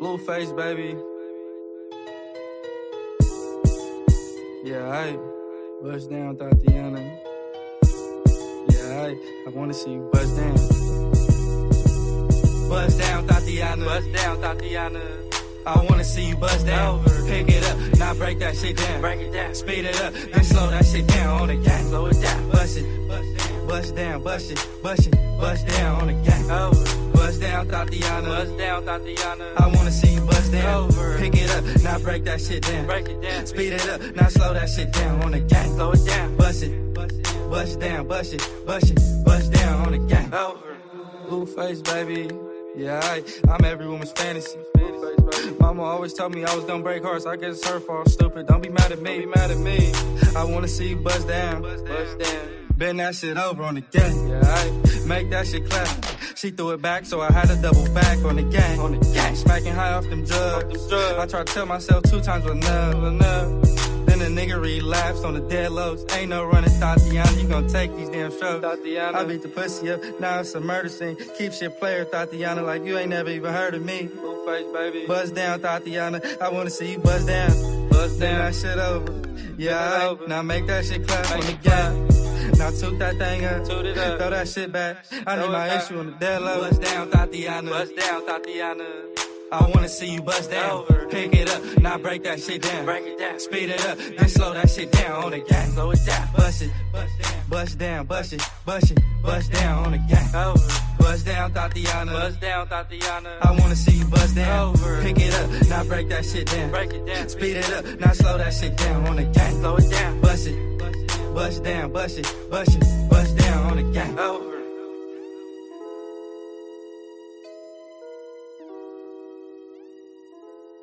Blueface, baby. Yeah, I bust down, Thotiana. Yeah, I, I wanna see you bust down. Bust down, Thotiana. Bust down, Thotiana. I wanna see you bust down. Pick it up, now break that shit down. Break it down. Speed it up, then slow that shit down on the gang. Bust down, bust it, bust it, bust down on the gang. Over. Bust down, Thotiana. Bust down, Thotiana. I wanna see you bust down. Over. Pick it up, now break that shit down. Break it down. Speed it up, now slow that shit down on the gang. Slow it down. Bust it, bust down, bust it, bust it, bust down on the gang. Over. Blueface, baby. Yeah, I, I'm every woman's fantasy. Mama always told me I was gonna break hearts. I guess it's her fault. Stupid. Don't be mad at me. Be mad at me. I wanna see you bust down. Bust down. Bend that shit over on the gang. Yeah, I make that shit clap. She threw it back, so I had to double back on the gang. On the gang, smacking high off them drugs. I tried to tell myself two times was enough, enough. Then the nigga relapsed on the dead lows. Ain't no running, Thotiana. You gon' take these damn strokes. Thotiana. I beat the pussy up. Now it's a murder scene. Keep shit player, Thotiana, like you ain't never even heard of me. Blueface, baby. Buzz down, Thotiana. I wanna see you buzz down. Bend down. that shit over. Yeah, over. now make that shit clap Make on the gang. Now toot that thing up. Toot it up. Throw that shit back. I need my issue on the dead low. Bust down, Thotiana. Bust down, Thotiana. I wanna see you bust down. Pick it up, now break that shit down. Break it down. Speed it up, then slow that shit down on the gang. Slow it down. Bust it, bust down, bust it, bust it, bust down on the gang. Over. Bust down, Thotiana. Bust down, Thotiana. I wanna see you bust down. Over. Pick it up, now break that shit down. Break it down. Speed it up, now slow that shit down on the gang. Slow bust down, bust it, bust it, bust down